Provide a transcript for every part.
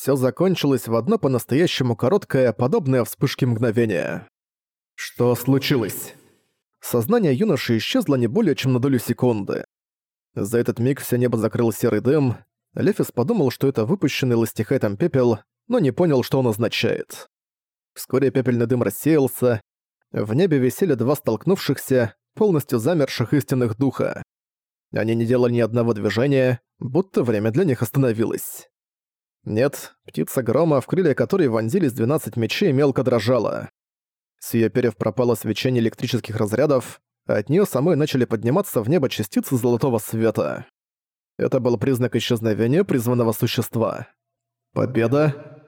Всё закончилось в одно по-настоящему короткое, подобное вспышке мгновения. Что случилось? Сознание юноши исчезло не более чем на долю секунды. За этот миг все небо закрыл серый дым. Лефис подумал, что это выпущенный ластихайтом пепел, но не понял, что он означает. Вскоре пепельный дым рассеялся. В небе висели два столкнувшихся, полностью замерших истинных духа. Они не делали ни одного движения, будто время для них остановилось. Нет, птица грома, в крылья которой вонзились 12 мечей, мелко дрожала. С её перьев пропало свечение электрических разрядов, а от неё самой начали подниматься в небо частицы золотого света. Это был признак исчезновения призванного существа. Победа.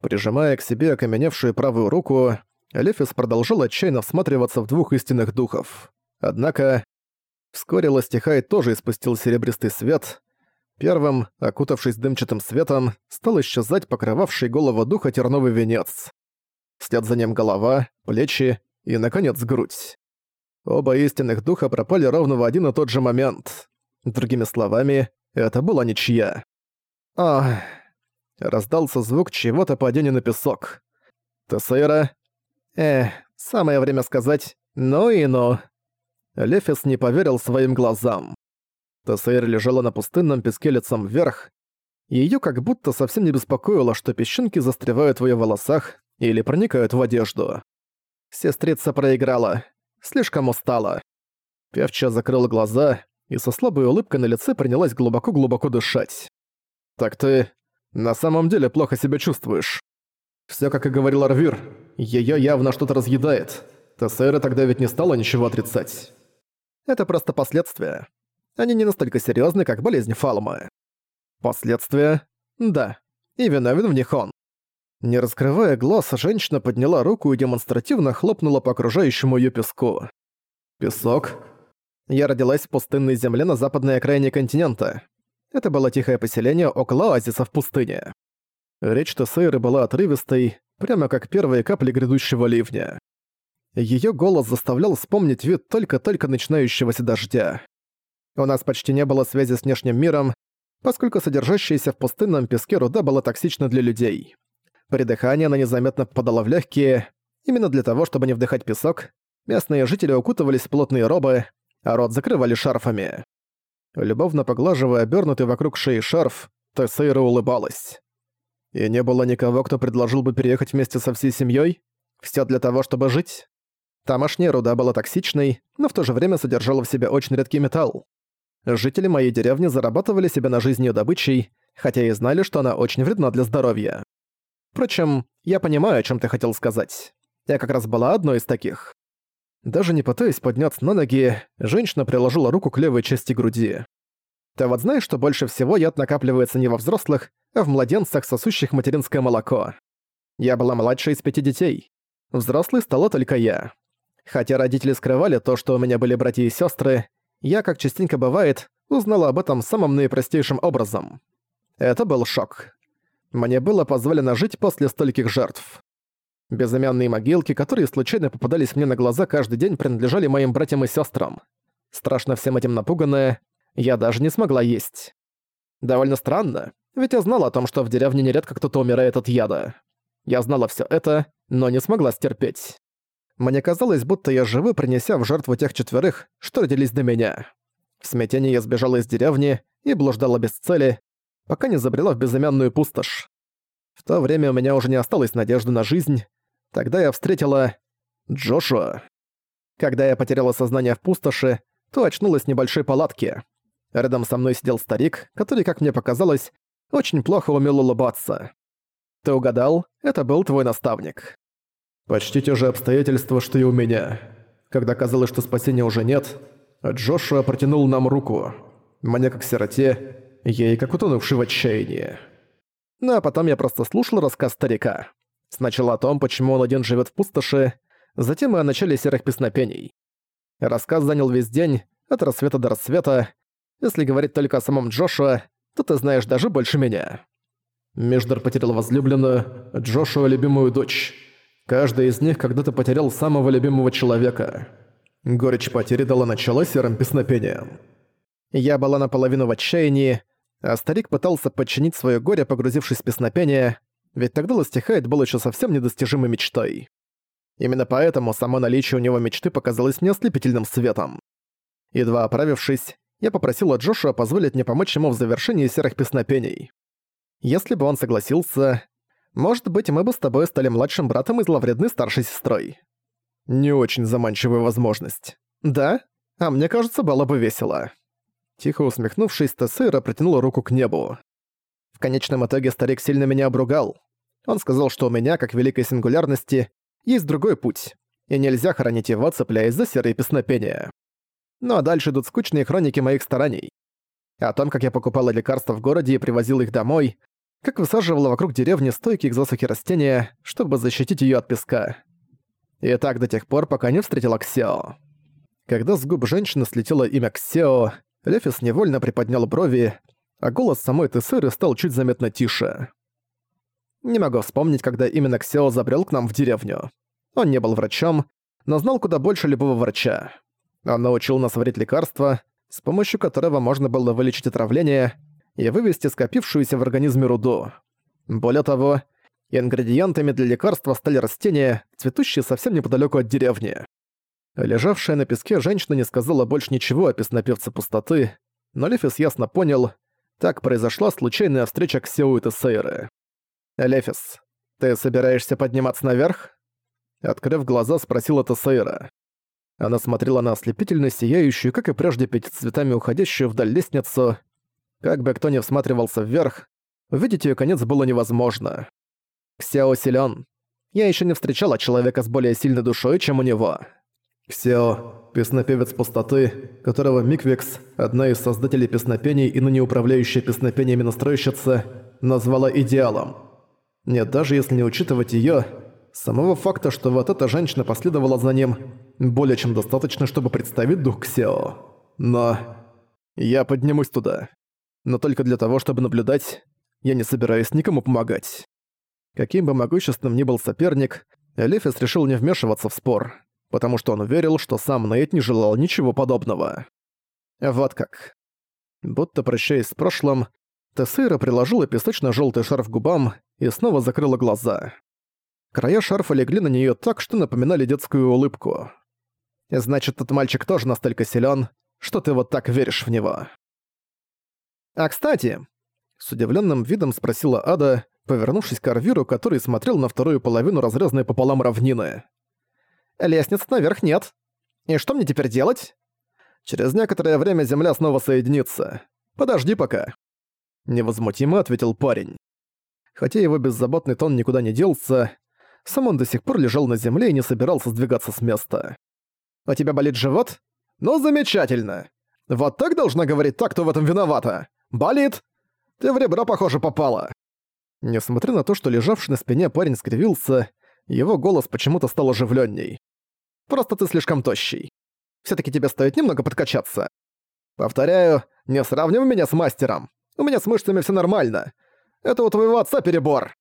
Прижимая к себе окаменевшую правую руку, Лефис продолжал отчаянно всматриваться в двух истинных духов. Однако, вскоре Ластихай тоже испустил серебристый свет. Первым, окутавшись дымчатым светом, стал исчезать покрывавший голову духа терновый венец. Вслед за ним голова, плечи и, наконец, грудь. Оба истинных духа пропали ровно в один и тот же момент. Другими словами, это была ничья. Ах... Раздался звук чего-то падения на песок. Тессейра... Эх, самое время сказать «ну и ну». Лефис не поверил своим глазам. Тессейра лежала на пустынном песке лицом вверх. Её как будто совсем не беспокоило, что песчинки застревают в её волосах или проникают в одежду. Сестрица проиграла. Слишком устала. Певча закрыла глаза и со слабой улыбкой на лице принялась глубоко-глубоко дышать. «Так ты на самом деле плохо себя чувствуешь. Все как и говорил Арвир, ее явно что-то разъедает. Тессера тогда ведь не стала ничего отрицать. Это просто последствия. Они не настолько серьезны, как болезнь Фалма. Последствия? Да. И виновен в них он. Не раскрывая глаз, женщина подняла руку и демонстративно хлопнула по окружающему её песку. «Песок?» Я родилась в пустынной земле на западной окраине континента. Это было тихое поселение около оазиса в пустыне. Речь Тессейры была отрывистой, прямо как первые капли грядущего ливня. Её голос заставлял вспомнить вид только-только начинающегося дождя. У нас почти не было связи с внешним миром, поскольку содержащаяся в пустынном песке руда была токсична для людей. При дыхании она незаметно попадала в легкие. Именно для того, чтобы не вдыхать песок, местные жители укутывались в плотные робы, а рот закрывали шарфами. Любовно поглаживая обернутый вокруг шеи шарф, Тессейра улыбалась. И не было никого, кто предложил бы переехать вместе со всей семьей? Все для того, чтобы жить? Тамошняя руда была токсичной, но в то же время содержала в себе очень редкий металл. Жители моей деревни зарабатывали себе на жизнь её добычей, хотя и знали, что она очень вредна для здоровья. Впрочем, я понимаю, о чем ты хотел сказать. Я как раз была одной из таких. Даже не пытаясь подняться на ноги, женщина приложила руку к левой части груди. Ты вот знаешь, что больше всего яд накапливается не во взрослых, а в младенцах, сосущих материнское молоко. Я была младшей из пяти детей. Взрослой стала только я. Хотя родители скрывали то, что у меня были братья и сестры, я, как частенько бывает, узнала об этом самым наипростейшим образом. Это был шок. Мне было позволено жить после стольких жертв. Безымянные могилки, которые случайно попадались мне на глаза каждый день, принадлежали моим братьям и сестрам. Страшно всем этим напуганная, я даже не смогла есть. Довольно странно, ведь я знала о том, что в деревне нередко кто-то умирает от яда. Я знала все это, но не смогла стерпеть. Мне казалось, будто я живу, принеся в жертву тех четверых, что родились до меня. В смятении я сбежала из деревни и блуждала без цели, пока не забрела в безымянную пустошь. В то время у меня уже не осталось надежды на жизнь. Тогда я встретила... Джошуа. Когда я потеряла сознание в пустоши, то очнулась в небольшой палатке. Рядом со мной сидел старик, который, как мне показалось, очень плохо умел улыбаться. Ты угадал, это был твой наставник. Почти те же обстоятельства, что и у меня. Когда казалось, что спасения уже нет, Джошуа протянул нам руку. Мне, как сироте, ей как утонувший в отчаянии. Ну а потом я просто слушал рассказ старика. Сначала о том, почему он один живет в пустоши, затем и о начале серых песнопений. Рассказ занял весь день, от рассвета до рассвета. Если говорить только о самом Джошуа, то ты знаешь даже больше меня. Междар потерял возлюбленную, Джошуа — любимую дочь. Каждый из них когда-то потерял самого любимого человека. Горечь потери дала начало серым песнопениям. Я была наполовину в отчаянии, А старик пытался подчинить свое горе, погрузившись в песнопение, ведь тогда Ластихайт был еще совсем недостижимой мечтой. Именно поэтому само наличие у него мечты показалось мне ослепительным светом. Едва оправившись, я попросила Джошуа позволить мне помочь ему в завершении серых песнопений. Если бы он согласился, может быть, мы бы с тобой стали младшим братом и зловредной старшей сестрой. Не очень заманчивая возможность. Да? А мне кажется, было бы весело. Тихо усмехнувшись, Тессейра протянула руку к небу. В конечном итоге старик сильно меня обругал. Он сказал, что у меня, как великой сингулярности, есть другой путь, и нельзя хранить его, цепляясь за серые песнопения. Ну а дальше идут скучные хроники моих стараний. О том, как я покупала лекарства в городе и привозила их домой, как высаживала вокруг деревни стойкие к засухе растения, чтобы защитить ее от песка. И так до тех пор, пока не встретила Ксео. Когда с губ женщины слетело имя Ксео, Лефис невольно приподнял брови, а голос самой Тессеры стал чуть заметно тише. Не могу вспомнить, когда именно Ксео забрел к нам в деревню. Он не был врачом, но знал куда больше любого врача. Он научил нас варить лекарства, с помощью которого можно было вылечить отравление и вывести скопившуюся в организме руду. Более того, ингредиентами для лекарства стали растения, цветущие совсем неподалеку от деревни. Лежавшая на песке женщина не сказала больше ничего о песнопевце пустоты, но Лефис ясно понял, так произошла случайная встреча Ксеу и Тесейры. «Лефис, ты собираешься подниматься наверх?» Открыв глаза, спросила Тесейра. Она смотрела на ослепительно сияющую, как и прежде, пяти цветами уходящую вдаль лестницу. Как бы кто ни всматривался вверх, увидеть ее конец было невозможно. Ксяо силен. Я еще не встречала человека с более сильной душой, чем у него. Ксяо, песнопевец пустоты, которого Миквикс, одна из создателей песнопений и ныне управляющая песнопениями настройщица, назвала идеалом. Нет, даже если не учитывать ее, самого факта, что вот эта женщина последовала за ним, более чем достаточно, чтобы представить дух Ксео. Но... Я поднимусь туда. Но только для того, чтобы наблюдать, я не собираюсь никому помогать. Каким бы могущественным ни был соперник, Элифис решил не вмешиваться в спор, потому что он верил, что сам Нейт не желал ничего подобного. Вот как. Будто прощаясь с прошлым, Тессейра приложила песочно-желтый шарф к губам и снова закрыла глаза. Края шарфа легли на нее так, что напоминали детскую улыбку. Значит, тот мальчик тоже настолько силен, что ты вот так веришь в него. А кстати, с удивленным видом спросила Ада, повернувшись к Арвиру, который смотрел на вторую половину разрезанной пополам равнины. «Лестниц наверх нет. И что мне теперь делать?» «Через некоторое время Земля снова соединится. Подожди пока». Невозмутимо ответил парень. Хотя его беззаботный тон никуда не делся, сам он до сих пор лежал на земле и не собирался сдвигаться с места. «У тебя болит живот? Ну, замечательно! Вот так должна говорить так, кто в этом виновата! Болит? Ты в ребро, похоже, попала!» Несмотря на то, что лежавший на спине парень скривился, его голос почему-то стал оживленней. «Просто ты слишком тощий. все таки тебе стоит немного подкачаться. Повторяю, не сравнивай меня с мастером. У меня с мышцами все нормально. Это у твоего отца перебор.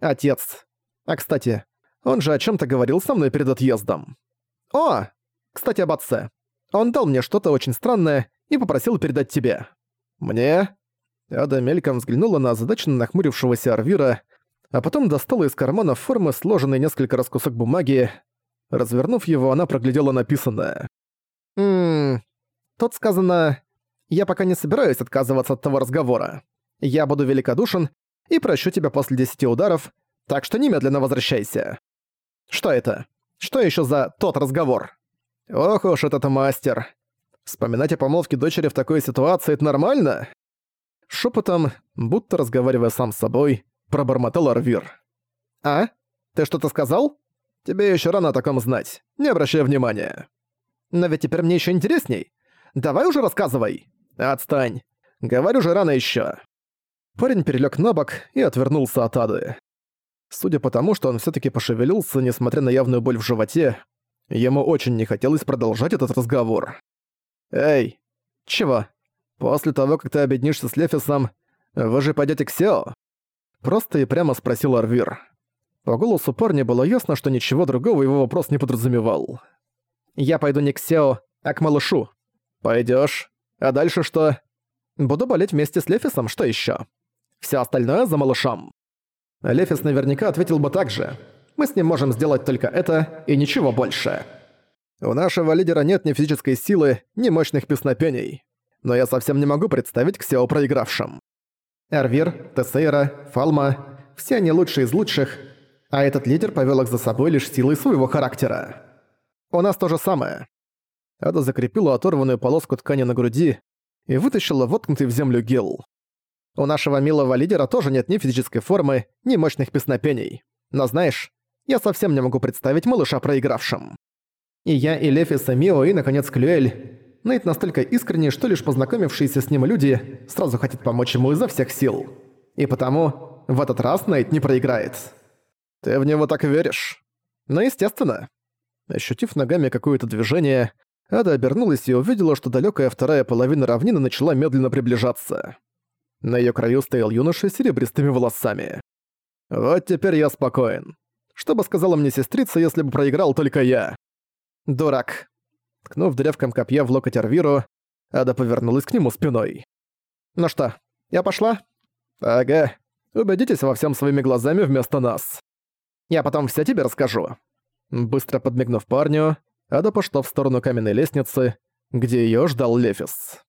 Отец. А кстати, он же о чем то говорил со мной перед отъездом. О, кстати, об отце. Он дал мне что-то очень странное и попросил передать тебе. Мне? Ада мельком взглянула на озадаченно нахмурившегося Арвира, а потом достала из кармана формы сложенный несколько раз кусок бумаги. Развернув его, она проглядела написанное. «Ммм... Тут сказано... Я пока не собираюсь отказываться от того разговора. Я буду великодушен и прощу тебя после десяти ударов, так что немедленно возвращайся. Что это? Что еще за тот разговор? Ох уж этот мастер. Вспоминать о помолвке дочери в такой ситуации — это нормально? Шепотом, будто разговаривая сам с собой, пробормотал Арвир. «А? Ты что-то сказал? Тебе еще рано о таком знать. Не обращай внимания. Но ведь теперь мне еще интересней. Давай уже рассказывай!» «Отстань! Говорю же, рано еще. Парень перелег на бок и отвернулся от Ады. Судя по тому, что он все таки пошевелился, несмотря на явную боль в животе, ему очень не хотелось продолжать этот разговор. «Эй, чего? После того, как ты объединишься с Лефисом, вы же пойдете к Сео?» Просто и прямо спросил Арвир. По голосу парня было ясно, что ничего другого его вопрос не подразумевал. «Я пойду не к Сео, а к малышу. Пойдешь? А дальше что? Буду болеть вместе с Лефисом, что еще? Все остальное за малышом». Лефис наверняка ответил бы так же. «Мы с ним можем сделать только это и ничего больше». У нашего лидера нет ни физической силы, ни мощных песнопений. Но я совсем не могу представить Ксео проигравшим. Эрвир, Тесейра, Фалма – все они лучшие из лучших, а этот лидер повел их за собой лишь силой своего характера. У нас то же самое. Ада закрепила оторванную полоску ткани на груди и вытащила воткнутый в землю гил. У нашего милого лидера тоже нет ни физической формы, ни мощных песнопений. Но знаешь, я совсем не могу представить малыша проигравшим. И я, и Лефис, и Мио, и, наконец, Клюэль. Нейт настолько искренний, что лишь познакомившиеся с ним люди сразу хотят помочь ему изо всех сил. И потому в этот раз Нейт не проиграет. Ты в него так веришь? Ну, естественно. Ощутив ногами какое-то движение, Ада обернулась и увидела, что далекая вторая половина равнины начала медленно приближаться. На ее краю стоял юноша с серебристыми волосами. «Вот теперь я спокоен. Что бы сказала мне сестрица, если бы проиграл только я?» «Дурак». Ткнув древком копья в локоть Арвиру, Ада повернулась к нему спиной. «Ну что, я пошла?» «Ага. Убедитесь во всем своими глазами вместо нас. Я потом все тебе расскажу». Быстро подмигнув парню, Ада пошла в сторону каменной лестницы, где ее ждал Лефис.